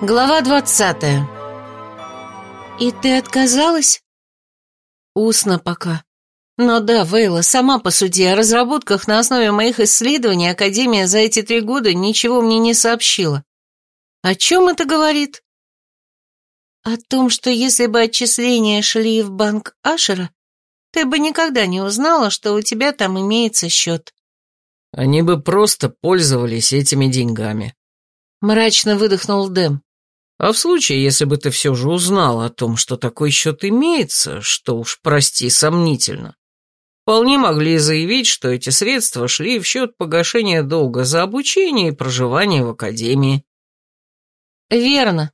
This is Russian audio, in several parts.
Глава двадцатая. «И ты отказалась?» «Устно пока. Но да, Вейла, сама посуди, о разработках на основе моих исследований Академия за эти три года ничего мне не сообщила. О чем это говорит?» «О том, что если бы отчисления шли в банк Ашера, ты бы никогда не узнала, что у тебя там имеется счет». «Они бы просто пользовались этими деньгами», — мрачно выдохнул Дэм. А в случае, если бы ты все же узнал о том, что такой счет имеется, что уж, прости, сомнительно, вполне могли заявить, что эти средства шли в счет погашения долга за обучение и проживание в академии. Верно.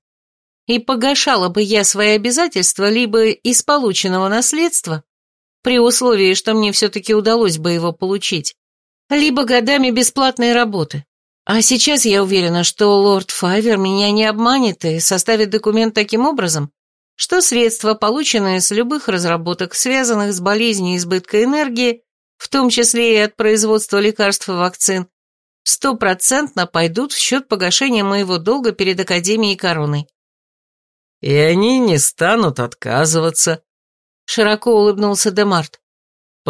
И погашала бы я свои обязательства либо из полученного наследства, при условии, что мне все-таки удалось бы его получить, либо годами бесплатной работы. А сейчас я уверена, что лорд Файвер меня не обманет и составит документ таким образом, что средства, полученные с любых разработок, связанных с болезнью избытка энергии, в том числе и от производства лекарств и вакцин, стопроцентно пойдут в счет погашения моего долга перед Академией Короной. «И они не станут отказываться», — широко улыбнулся Демарт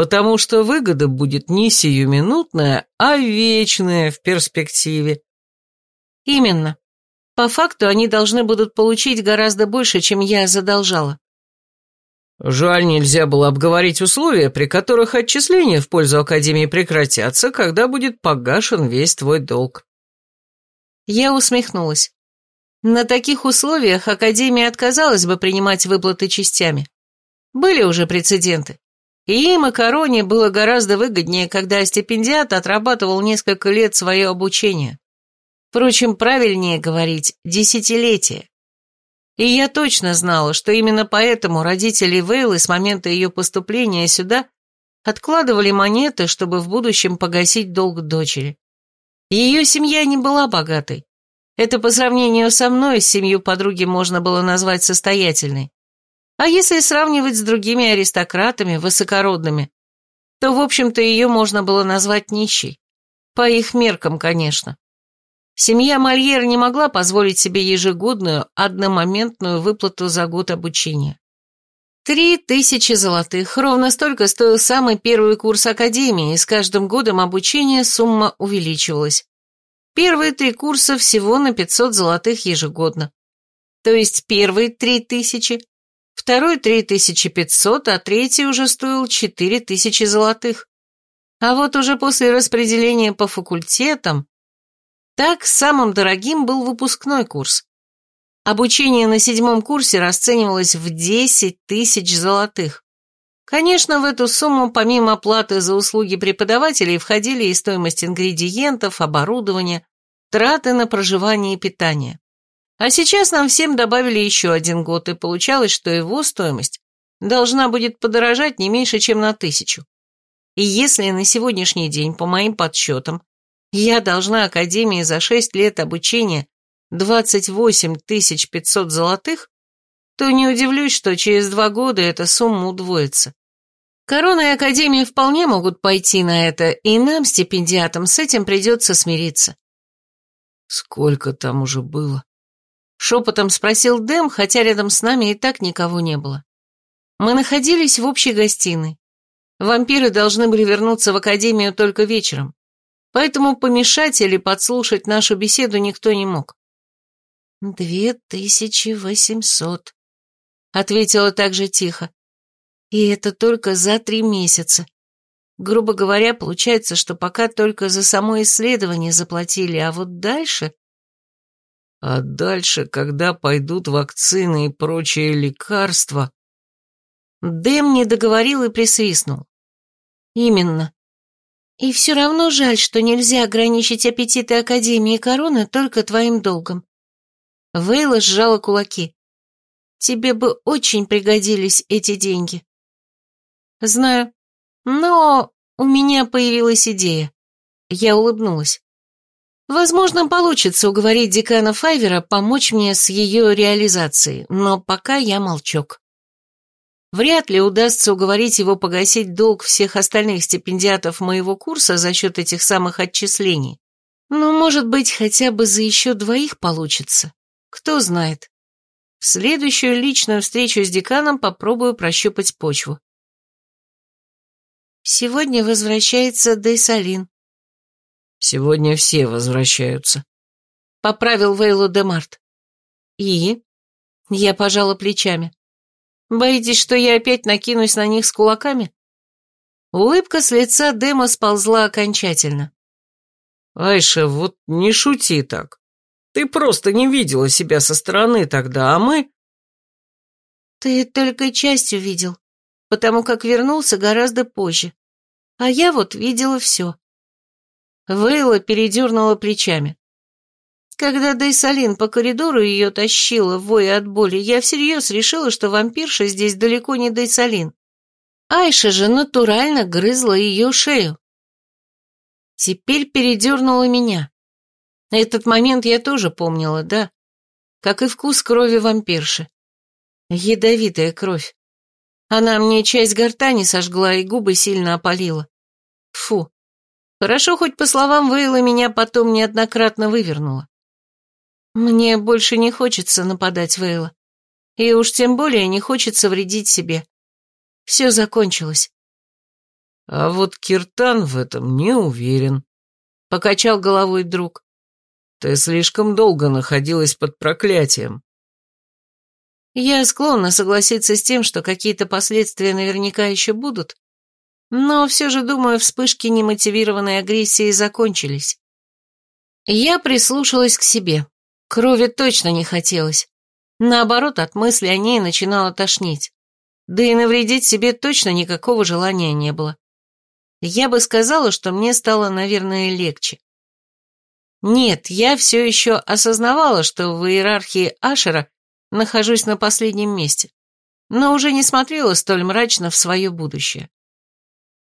потому что выгода будет не сиюминутная, а вечная в перспективе. Именно. По факту они должны будут получить гораздо больше, чем я задолжала. Жаль, нельзя было обговорить условия, при которых отчисления в пользу Академии прекратятся, когда будет погашен весь твой долг. Я усмехнулась. На таких условиях Академия отказалась бы принимать выплаты частями. Были уже прецеденты. И Короне было гораздо выгоднее, когда стипендиат отрабатывал несколько лет свое обучение. Впрочем, правильнее говорить «десятилетие». И я точно знала, что именно поэтому родители Вейлы с момента ее поступления сюда откладывали монеты, чтобы в будущем погасить долг дочери. Ее семья не была богатой. Это по сравнению со мной, семью подруги можно было назвать состоятельной. А если сравнивать с другими аристократами, высокородными, то, в общем-то, ее можно было назвать нищей. По их меркам, конечно. Семья Мольер не могла позволить себе ежегодную, одномоментную выплату за год обучения. Три тысячи золотых, ровно столько стоил самый первый курс академии, и с каждым годом обучения сумма увеличивалась. Первые три курса всего на 500 золотых ежегодно. То есть первые три тысячи второй три тысячи пятьсот, а третий уже стоил четыре тысячи золотых. А вот уже после распределения по факультетам... Так, самым дорогим был выпускной курс. Обучение на седьмом курсе расценивалось в десять тысяч золотых. Конечно, в эту сумму помимо оплаты за услуги преподавателей входили и стоимость ингредиентов, оборудования, траты на проживание и питание. А сейчас нам всем добавили еще один год, и получалось, что его стоимость должна будет подорожать не меньше, чем на тысячу. И если на сегодняшний день, по моим подсчетам, я должна Академии за 6 лет обучения 28 500 золотых, то не удивлюсь, что через два года эта сумма удвоится. Корона и Академия вполне могут пойти на это, и нам, стипендиатам, с этим придется смириться. Сколько там уже было? Шепотом спросил Дэм, хотя рядом с нами и так никого не было. Мы находились в общей гостиной. Вампиры должны были вернуться в академию только вечером, поэтому помешать или подслушать нашу беседу никто не мог. «Две тысячи восемьсот», — ответила также тихо. «И это только за три месяца. Грубо говоря, получается, что пока только за само исследование заплатили, а вот дальше...» А дальше, когда пойдут вакцины и прочие лекарства... Дэм не договорил и присвистнул. Именно. И все равно жаль, что нельзя ограничить аппетиты Академии Короны только твоим долгом. Вейла сжала кулаки. Тебе бы очень пригодились эти деньги. Знаю. Но у меня появилась идея. Я улыбнулась. Возможно, получится уговорить декана Файвера помочь мне с ее реализацией, но пока я молчок. Вряд ли удастся уговорить его погасить долг всех остальных стипендиатов моего курса за счет этих самых отчислений. Но, может быть, хотя бы за еще двоих получится. Кто знает. В следующую личную встречу с деканом попробую прощупать почву. Сегодня возвращается Дейсалин. Сегодня все возвращаются. Поправил Вейлу Демарт. И? Я пожала плечами. Боитесь, что я опять накинусь на них с кулаками? Улыбка с лица Дема сползла окончательно. Айша, вот не шути так. Ты просто не видела себя со стороны тогда, а мы... Ты только часть увидел, потому как вернулся гораздо позже. А я вот видела все. Вейла передернула плечами. Когда Дейсалин по коридору ее тащила, воя от боли, я всерьез решила, что вампирша здесь далеко не Дейсалин. Айша же натурально грызла ее шею. Теперь передернула меня. Этот момент я тоже помнила, да, как и вкус крови вампирши. Ядовитая кровь. Она мне часть гортани сожгла и губы сильно опалила. Фу. Хорошо, хоть по словам Вейла меня потом неоднократно вывернула. Мне больше не хочется нападать Вейла. И уж тем более не хочется вредить себе. Все закончилось. А вот Киртан в этом не уверен. Покачал головой друг. Ты слишком долго находилась под проклятием. Я склонна согласиться с тем, что какие-то последствия наверняка еще будут, но все же, думаю, вспышки немотивированной агрессии закончились. Я прислушалась к себе. Крови точно не хотелось. Наоборот, от мысли о ней начинало тошнить. Да и навредить себе точно никакого желания не было. Я бы сказала, что мне стало, наверное, легче. Нет, я все еще осознавала, что в иерархии Ашера нахожусь на последнем месте, но уже не смотрела столь мрачно в свое будущее.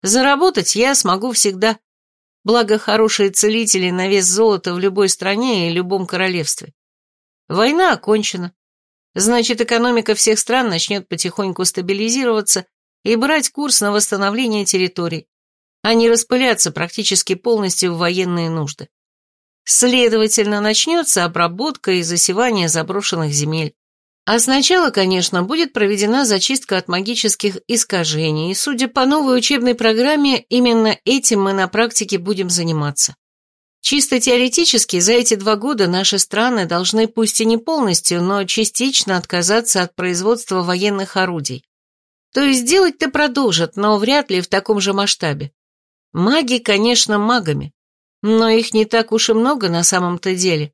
Заработать я смогу всегда, благо хорошие целители на вес золота в любой стране и любом королевстве. Война окончена, значит, экономика всех стран начнет потихоньку стабилизироваться и брать курс на восстановление территорий, а не распыляться практически полностью в военные нужды. Следовательно, начнется обработка и засевание заброшенных земель. А сначала, конечно, будет проведена зачистка от магических искажений, и, судя по новой учебной программе, именно этим мы на практике будем заниматься. Чисто теоретически, за эти два года наши страны должны пусть и не полностью, но частично отказаться от производства военных орудий. То есть делать-то продолжат, но вряд ли в таком же масштабе. Маги, конечно, магами, но их не так уж и много на самом-то деле.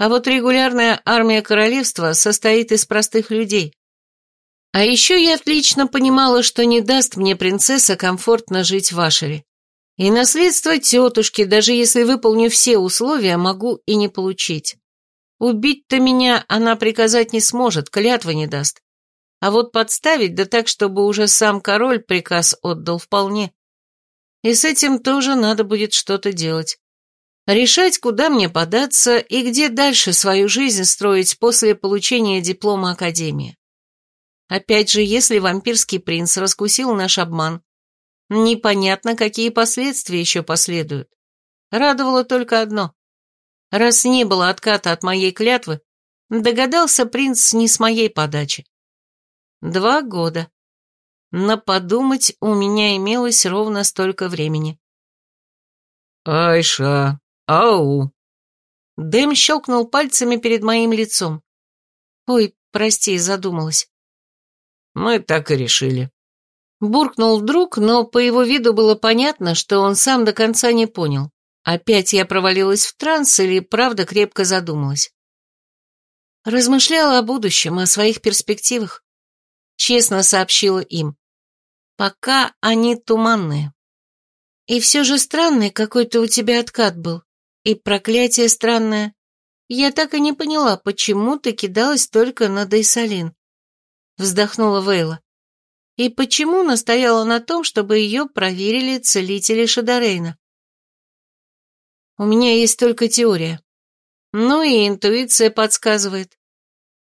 А вот регулярная армия королевства состоит из простых людей. А еще я отлично понимала, что не даст мне принцесса комфортно жить в Ашере. И наследство тетушки, даже если выполню все условия, могу и не получить. Убить-то меня она приказать не сможет, клятвы не даст. А вот подставить, да так, чтобы уже сам король приказ отдал вполне. И с этим тоже надо будет что-то делать. Решать, куда мне податься и где дальше свою жизнь строить после получения диплома Академии. Опять же, если вампирский принц раскусил наш обман, непонятно, какие последствия еще последуют. Радовало только одно. Раз не было отката от моей клятвы, догадался принц не с моей подачи. Два года. На подумать у меня имелось ровно столько времени. «Айша, ау!» Дэм щелкнул пальцами перед моим лицом. «Ой, прости, задумалась». «Мы так и решили». Буркнул друг, но по его виду было понятно, что он сам до конца не понял. Опять я провалилась в транс или правда крепко задумалась. Размышляла о будущем, о своих перспективах. Честно сообщила им. Пока они туманные. И все же странный какой-то у тебя откат был. И проклятие странное. Я так и не поняла, почему ты кидалась только на Дейсалин. Вздохнула Вейла. И почему настояла на том, чтобы ее проверили целители Шадарейна? У меня есть только теория. Ну и интуиция подсказывает.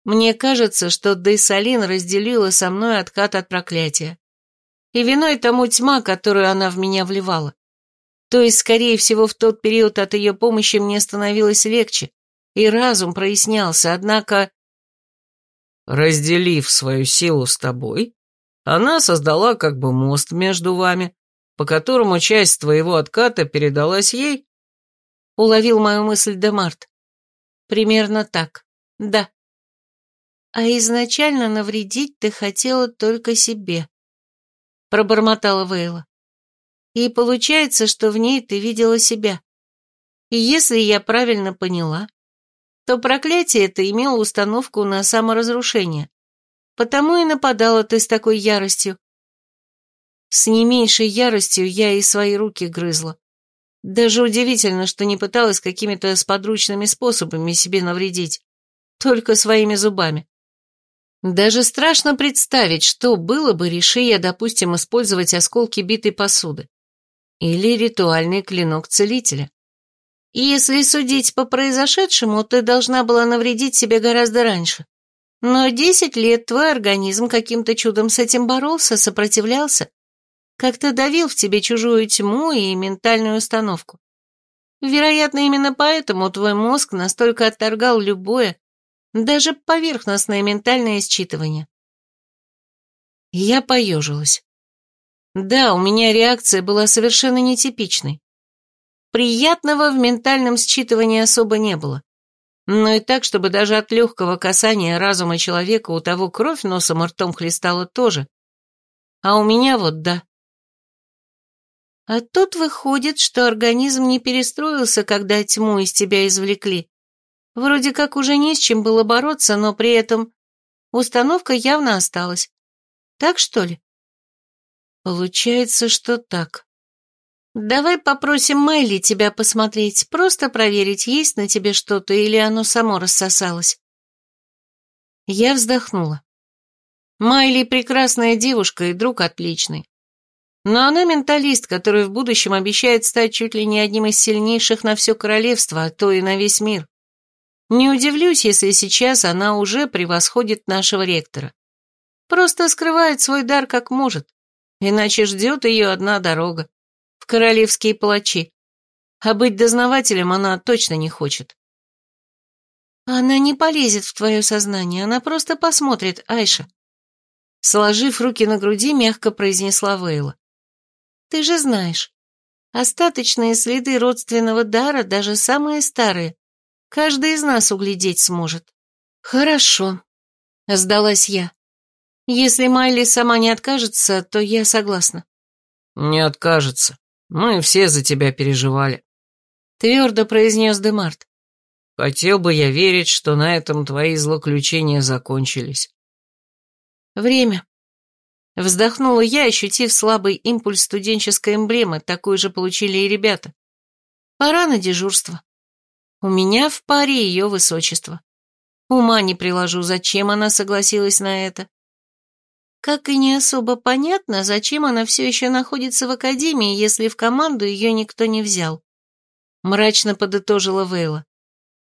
Мне кажется, что Дейсалин разделила со мной откат от проклятия. И виной тому тьма, которую она в меня вливала. То есть, скорее всего, в тот период от ее помощи мне становилось легче, и разум прояснялся, однако... Разделив свою силу с тобой, она создала как бы мост между вами, по которому часть твоего отката передалась ей? Уловил мою мысль Демарт. Примерно так, да. А изначально навредить ты хотела только себе. Пробормотала Вейла. И получается, что в ней ты видела себя. И если я правильно поняла, то проклятие это имело установку на саморазрушение. Потому и нападала ты с такой яростью. С не меньшей яростью я и свои руки грызла. Даже удивительно, что не пыталась какими-то сподручными способами себе навредить, только своими зубами. Даже страшно представить, что было бы, реши я, допустим, использовать осколки битой посуды. Или ритуальный клинок целителя. Если судить по произошедшему, ты должна была навредить себе гораздо раньше. Но десять лет твой организм каким-то чудом с этим боролся, сопротивлялся, как-то давил в тебе чужую тьму и ментальную установку. Вероятно, именно поэтому твой мозг настолько отторгал любое, даже поверхностное ментальное считывание. Я поежилась. Да, у меня реакция была совершенно нетипичной. Приятного в ментальном считывании особо не было. Но и так, чтобы даже от легкого касания разума человека у того кровь носом и ртом хлестала тоже. А у меня вот да. А тут выходит, что организм не перестроился, когда тьму из тебя извлекли. Вроде как уже не с чем было бороться, но при этом установка явно осталась. Так что ли? Получается, что так. Давай попросим Майли тебя посмотреть, просто проверить, есть на тебе что-то или оно само рассосалось. Я вздохнула. Майли прекрасная девушка и друг отличный. Но она менталист, который в будущем обещает стать чуть ли не одним из сильнейших на все королевство, а то и на весь мир. Не удивлюсь, если сейчас она уже превосходит нашего ректора. Просто скрывает свой дар как может, иначе ждет ее одна дорога — в королевские палачи. А быть дознавателем она точно не хочет. Она не полезет в твое сознание, она просто посмотрит, Айша. Сложив руки на груди, мягко произнесла Вейла. Ты же знаешь, остаточные следы родственного дара, даже самые старые, каждый из нас углядеть сможет. Хорошо, сдалась я. Если Майли сама не откажется, то я согласна. Не откажется. Мы все за тебя переживали. Твердо произнес Демарт. Хотел бы я верить, что на этом твои злоключения закончились. Время. Вздохнула я, ощутив слабый импульс студенческой эмблемы, такой же получили и ребята. Пора на дежурство. У меня в паре ее высочество. Ума не приложу, зачем она согласилась на это. Как и не особо понятно, зачем она все еще находится в академии, если в команду ее никто не взял. Мрачно подытожила Вейла.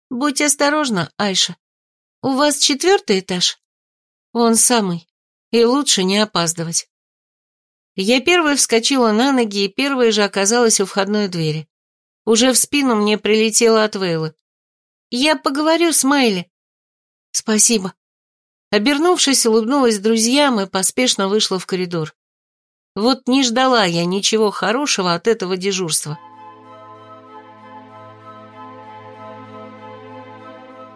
Будь осторожна, Айша. У вас четвертый этаж? Он самый и лучше не опаздывать. Я первой вскочила на ноги и первой же оказалась у входной двери. Уже в спину мне прилетело от Вейлы. «Я поговорю с Майли». «Спасибо». Обернувшись, улыбнулась друзьям и поспешно вышла в коридор. Вот не ждала я ничего хорошего от этого дежурства.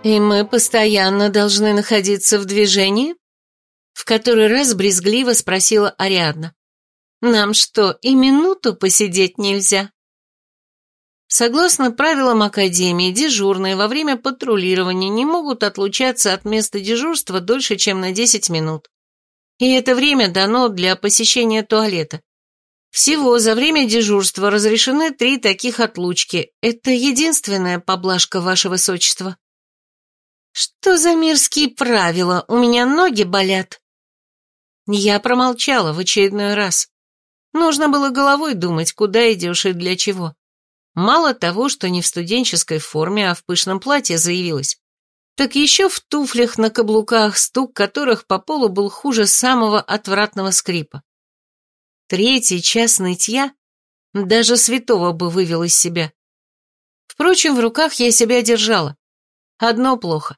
«И мы постоянно должны находиться в движении?» В который раз брезгливо спросила Ариадна. «Нам что, и минуту посидеть нельзя?» Согласно правилам Академии, дежурные во время патрулирования не могут отлучаться от места дежурства дольше, чем на 10 минут. И это время дано для посещения туалета. Всего за время дежурства разрешены три таких отлучки. Это единственная поблажка, ваше высочество. Что за мирские правила? У меня ноги болят. Я промолчала в очередной раз. Нужно было головой думать, куда идешь и для чего. Мало того, что не в студенческой форме, а в пышном платье заявилась, так еще в туфлях на каблуках, стук которых по полу был хуже самого отвратного скрипа. Третий час нытья даже святого бы вывел из себя. Впрочем, в руках я себя держала. Одно плохо.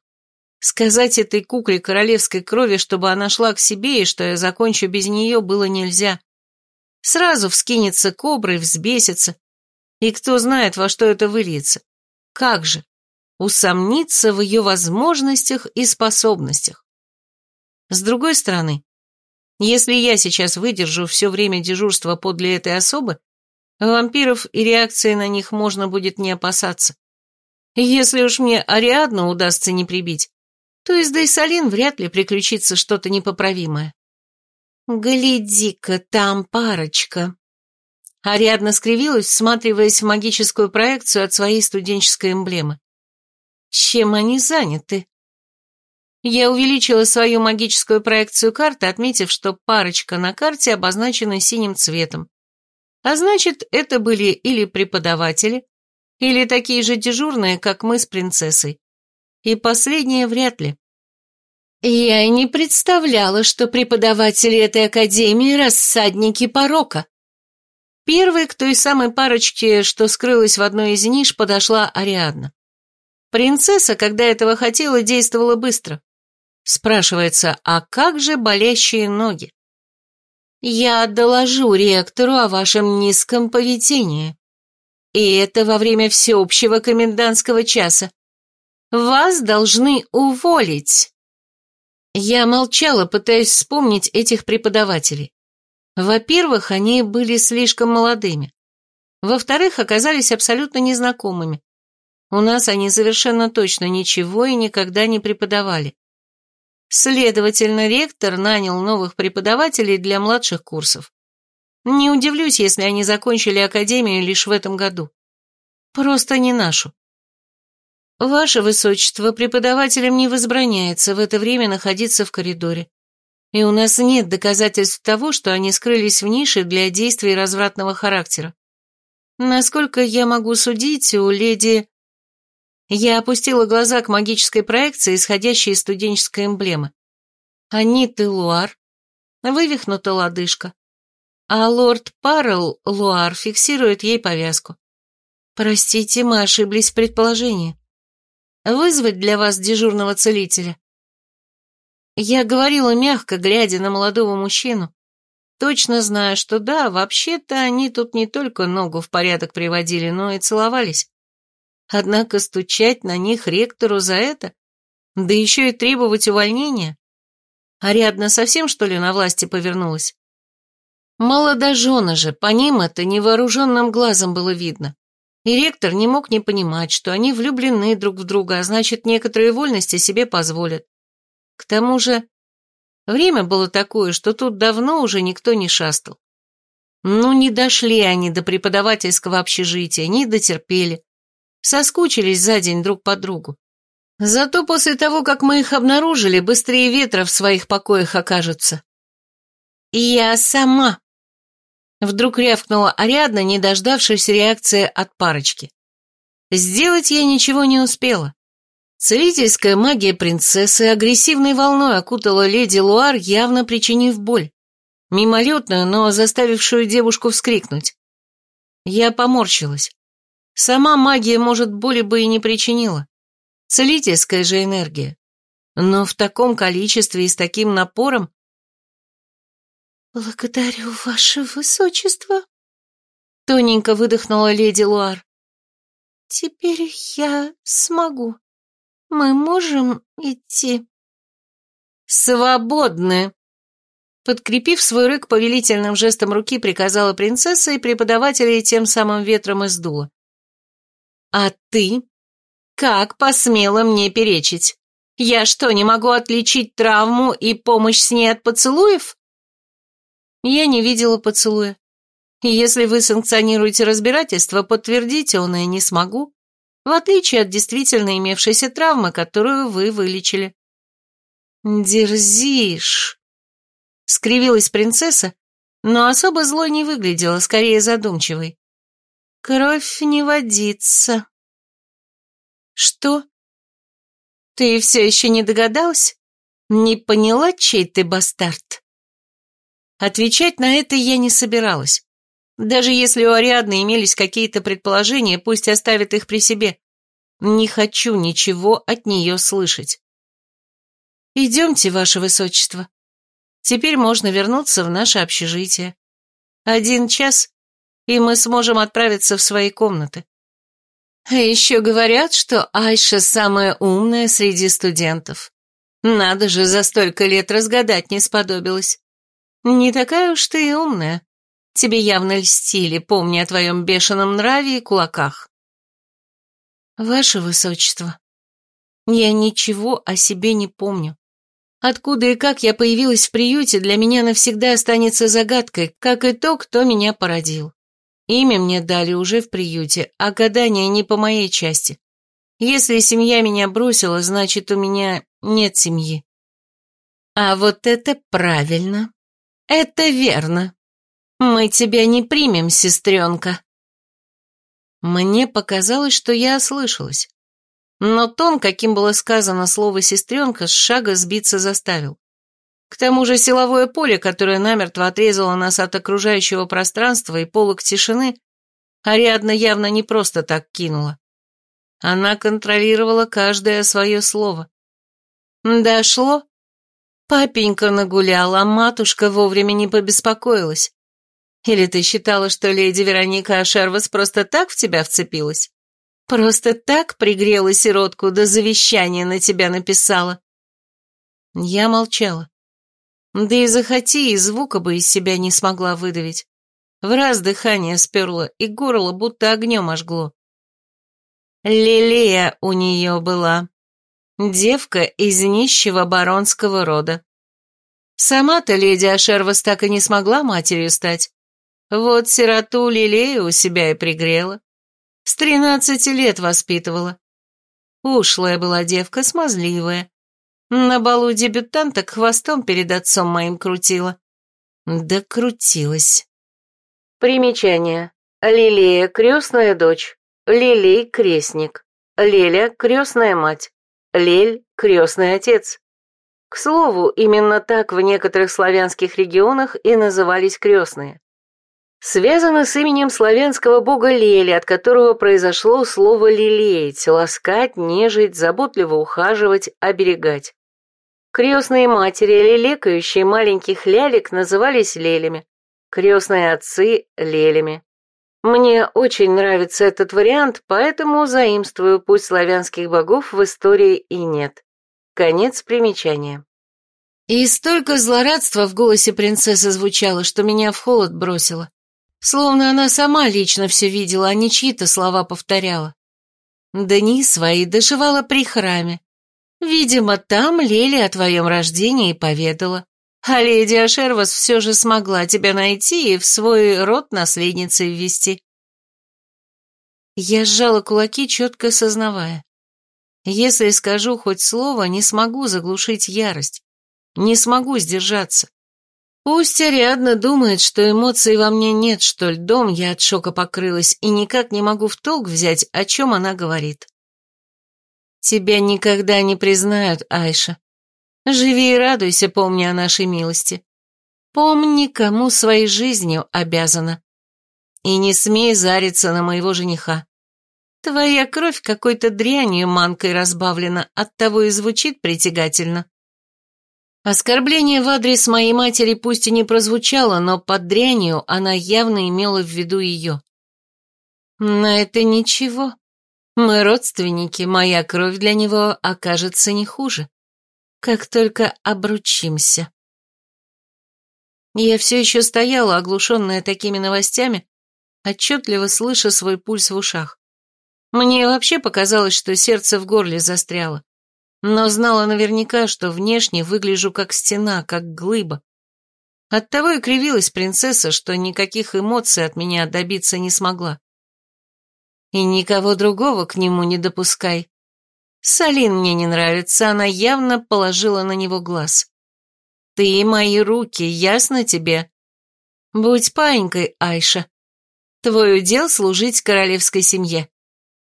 Сказать этой кукле королевской крови, чтобы она шла к себе и что я закончу без нее, было нельзя. Сразу вскинется коброй, взбесится. И кто знает, во что это выльется. Как же? Усомниться в ее возможностях и способностях. С другой стороны, если я сейчас выдержу все время дежурства подле этой особы, вампиров и реакции на них можно будет не опасаться. Если уж мне Ариадну удастся не прибить, то из Дейсалин вряд ли приключится что-то непоправимое. «Гляди-ка, там парочка!» Ариадна скривилась, всматриваясь в магическую проекцию от своей студенческой эмблемы. «Чем они заняты?» Я увеличила свою магическую проекцию карты, отметив, что парочка на карте обозначена синим цветом. А значит, это были или преподаватели, или такие же дежурные, как мы с принцессой. И последнее вряд ли. Я и не представляла, что преподаватели этой академии – рассадники порока. Первой к той самой парочке, что скрылась в одной из ниш, подошла Ариадна. Принцесса, когда этого хотела, действовала быстро. Спрашивается, а как же болящие ноги? Я доложу ректору о вашем низком поведении. И это во время всеобщего комендантского часа. Вас должны уволить. Я молчала, пытаясь вспомнить этих преподавателей. Во-первых, они были слишком молодыми. Во-вторых, оказались абсолютно незнакомыми. У нас они совершенно точно ничего и никогда не преподавали. Следовательно, ректор нанял новых преподавателей для младших курсов. Не удивлюсь, если они закончили академию лишь в этом году. Просто не нашу. Ваше Высочество, преподавателям не возбраняется в это время находиться в коридоре. И у нас нет доказательств того, что они скрылись в нише для действий развратного характера. Насколько я могу судить, у леди... Я опустила глаза к магической проекции, исходящей из студенческой эмблемы. Аниты Луар, вывихнута лодыжка, а лорд Паррелл Луар фиксирует ей повязку. Простите, мы ошиблись в предположении. Вызвать для вас дежурного целителя? Я говорила мягко, глядя на молодого мужчину, точно зная, что да, вообще-то они тут не только ногу в порядок приводили, но и целовались. Однако стучать на них ректору за это, да еще и требовать увольнения. Ариадна совсем, что ли, на власти повернулась? Молодожены же, по ним это невооруженным глазом было видно. И ректор не мог не понимать, что они влюблены друг в друга, а значит, некоторые вольности себе позволят. К тому же, время было такое, что тут давно уже никто не шастал. Ну, не дошли они до преподавательского общежития, не дотерпели соскучились за день друг по другу. Зато после того, как мы их обнаружили, быстрее ветра в своих покоях окажутся. «Я сама!» Вдруг рявкнула Ариадна, не дождавшись реакции от парочки. Сделать я ничего не успела. Целительская магия принцессы агрессивной волной окутала леди Луар, явно причинив боль. Мимолетную, но заставившую девушку вскрикнуть. Я поморщилась. Сама магия, может, боли бы и не причинила. Целительская же энергия. Но в таком количестве и с таким напором... «Благодарю, ваше высочество», — тоненько выдохнула леди Луар. «Теперь я смогу. Мы можем идти?» «Свободны!» Подкрепив свой рык повелительным жестом руки, приказала принцесса, и преподавателей тем самым ветром издула. А ты? Как посмела мне перечить? Я что, не могу отличить травму и помощь с ней от поцелуев? Я не видела поцелуя. И если вы санкционируете разбирательство, подтвердите он и не смогу, в отличие от действительно имевшейся травмы, которую вы вылечили. «Дерзишь!» — скривилась принцесса, но особо злой не выглядела, скорее задумчивой. Кровь не водится. Что? Ты все еще не догадалась? Не поняла, чей ты бастард? Отвечать на это я не собиралась. Даже если у Ариадны имелись какие-то предположения, пусть оставит их при себе. Не хочу ничего от нее слышать. Идемте, ваше высочество. Теперь можно вернуться в наше общежитие. Один час, и мы сможем отправиться в свои комнаты. А еще говорят, что Айша самая умная среди студентов. Надо же, за столько лет разгадать не сподобилась. Не такая уж ты и умная. Тебе явно льстили, помня о твоем бешеном нраве и кулаках. Ваше Высочество, я ничего о себе не помню. Откуда и как я появилась в приюте, для меня навсегда останется загадкой, как и то, кто меня породил. Имя мне дали уже в приюте, а гадание не по моей части. Если семья меня бросила, значит, у меня нет семьи. А вот это правильно. Это верно. Мы тебя не примем, сестренка. Мне показалось, что я ослышалась. Но тон, каким было сказано слово «сестренка», с шага сбиться заставил. К тому же силовое поле, которое намертво отрезало нас от окружающего пространства и полок тишины, Ариадна явно не просто так кинула. Она контролировала каждое свое слово. Дошло? Папенька нагулял, а матушка вовремя не побеспокоилась. Или ты считала, что леди Вероника Ашервас просто так в тебя вцепилась? Просто так пригрела сиротку, да завещание на тебя написала? Я молчала. Да и захоти, и звука бы из себя не смогла выдавить. В раз дыхание сперло, и горло будто огнем ожгло. Лилия у нее была. Девка из нищего баронского рода. Сама-то леди Ашервас так и не смогла матерью стать. Вот сироту Лилею у себя и пригрела. С тринадцати лет воспитывала. Ушлая была девка, смазливая, на балу дебютанток хвостом перед отцом моим крутила. Да крутилась. Примечание. Лилия – крестная дочь. Лилей – крестник. Леля – крестная мать. Лель – крестный отец. К слову, именно так в некоторых славянских регионах и назывались крестные. Связано с именем славянского бога Лели, от которого произошло слово «лелеять», ласкать, нежить, заботливо ухаживать, оберегать. Крестные матери, лелекающие маленьких лялек, назывались лелями, крестные отцы – лелями. Мне очень нравится этот вариант, поэтому заимствую, пусть славянских богов в истории и нет. Конец примечания. И столько злорадства в голосе принцессы звучало, что меня в холод бросило. Словно она сама лично все видела, а не чьи-то слова повторяла. Дни свои доживала при храме, Видимо, там Лели о твоем рождении поведала. А леди Ашервас все же смогла тебя найти и в свой род наследницей ввести. Я сжала кулаки, четко сознавая. Если скажу хоть слово, не смогу заглушить ярость. Не смогу сдержаться. Пусть Ариадна думает, что эмоций во мне нет, что льдом я от шока покрылась и никак не могу в толк взять, о чем она говорит. Тебя никогда не признают, Айша. Живи и радуйся, помни о нашей милости. Помни, кому своей жизнью обязана. И не смей зариться на моего жениха. Твоя кровь какой-то дрянью манкой разбавлена, оттого и звучит притягательно. Оскорбление в адрес моей матери пусть и не прозвучало, но под дрянью она явно имела в виду ее. Но это ничего. Мы родственники, моя кровь для него окажется не хуже. Как только обручимся. Я все еще стояла, оглушенная такими новостями, отчетливо слыша свой пульс в ушах. Мне вообще показалось, что сердце в горле застряло, но знала наверняка, что внешне выгляжу как стена, как глыба. Оттого и кривилась принцесса, что никаких эмоций от меня добиться не смогла. И никого другого к нему не допускай. Салин мне не нравится, она явно положила на него глаз. Ты мои руки, ясно тебе? Будь паинькой, Айша. Твой удел служить королевской семье.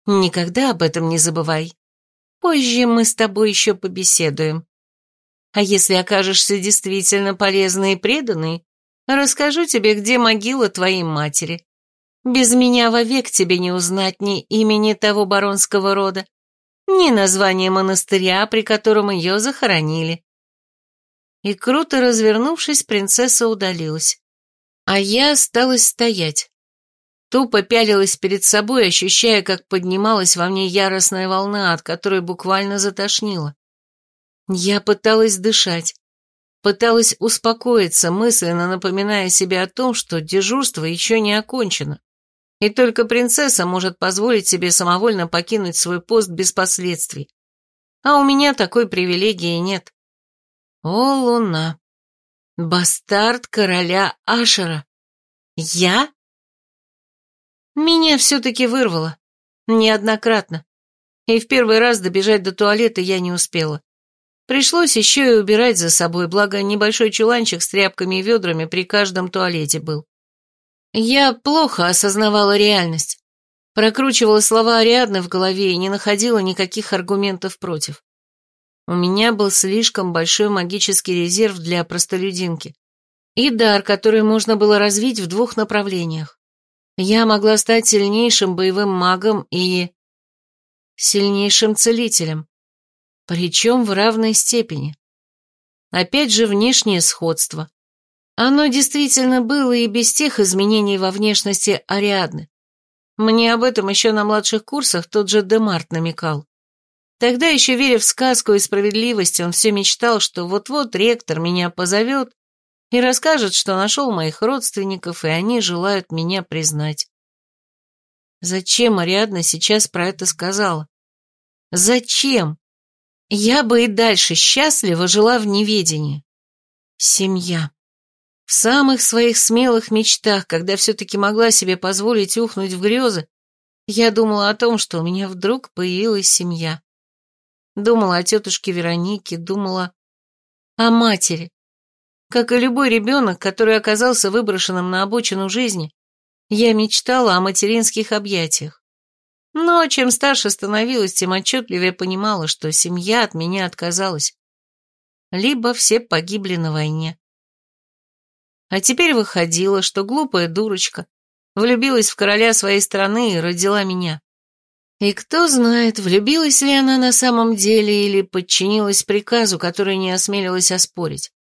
Никогда об этом не забывай. Позже мы с тобой еще побеседуем. А если окажешься действительно полезной и преданной, расскажу тебе, где могила твоей матери. Без меня вовек тебе не узнать ни имени того баронского рода, ни название монастыря, при котором ее захоронили. И круто развернувшись, принцесса удалилась. А я осталась стоять. Тупо пялилась перед собой, ощущая, как поднималась во мне яростная волна, от которой буквально затошнило. Я пыталась дышать, пыталась успокоиться, мысленно напоминая себе о том, что дежурство еще не окончено, и только принцесса может позволить себе самовольно покинуть свой пост без последствий. А у меня такой привилегии нет. О, луна! Бастард короля Ашера! Я? Меня все-таки вырвало. Неоднократно. И в первый раз добежать до туалета я не успела. Пришлось еще и убирать за собой, благо небольшой чуланчик с тряпками и ведрами при каждом туалете был. Я плохо осознавала реальность. Прокручивала слова Ариадны в голове и не находила никаких аргументов против. У меня был слишком большой магический резерв для простолюдинки. И дар, который можно было развить в двух направлениях. Я могла стать сильнейшим боевым магом и... сильнейшим целителем. Причем в равной степени. Опять же внешнее сходство. Оно действительно было и без тех изменений во внешности Ариадны. Мне об этом еще на младших курсах тот же Демарт намекал. Тогда, еще веря в сказку и справедливость, он все мечтал, что вот-вот ректор меня позовет и расскажет, что нашел моих родственников, и они желают меня признать. Зачем Ариадна сейчас про это сказала? Зачем? Я бы и дальше счастливо жила в неведении. Семья. В самых своих смелых мечтах, когда все-таки могла себе позволить ухнуть в грезы, я думала о том, что у меня вдруг появилась семья. Думала о тетушке Веронике, думала о матери. Как и любой ребенок, который оказался выброшенным на обочину жизни, я мечтала о материнских объятиях. Но чем старше становилась, тем отчетливее понимала, что семья от меня отказалась. Либо все погибли на войне. А теперь выходило, что глупая дурочка влюбилась в короля своей страны и родила меня. И кто знает, влюбилась ли она на самом деле или подчинилась приказу, который не осмелилась оспорить.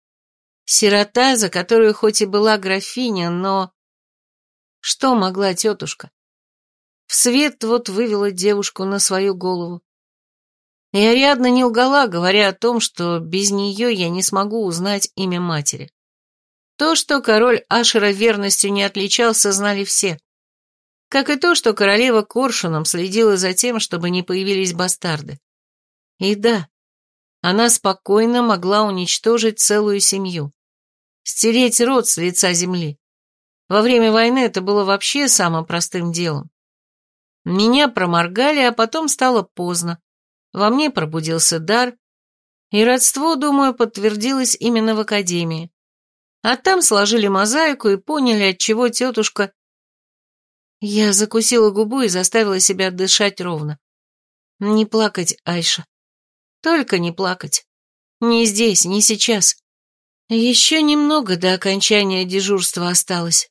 Сирота, за которую хоть и была графиня, но... Что могла тетушка? В свет вот вывела девушку на свою голову. И Ариадна не лгала, говоря о том, что без нее я не смогу узнать имя матери. То, что король Ашера верностью не отличался, знали все. Как и то, что королева Коршуном следила за тем, чтобы не появились бастарды. И да, она спокойно могла уничтожить целую семью. Стереть род с лица земли. Во время войны это было вообще самым простым делом. Меня проморгали, а потом стало поздно. Во мне пробудился дар, и родство, думаю, подтвердилось именно в академии. А там сложили мозаику и поняли, от чего тетушка... Я закусила губу и заставила себя дышать ровно. Не плакать, Айша. Только не плакать. Не здесь, не сейчас. Еще немного до окончания дежурства осталось.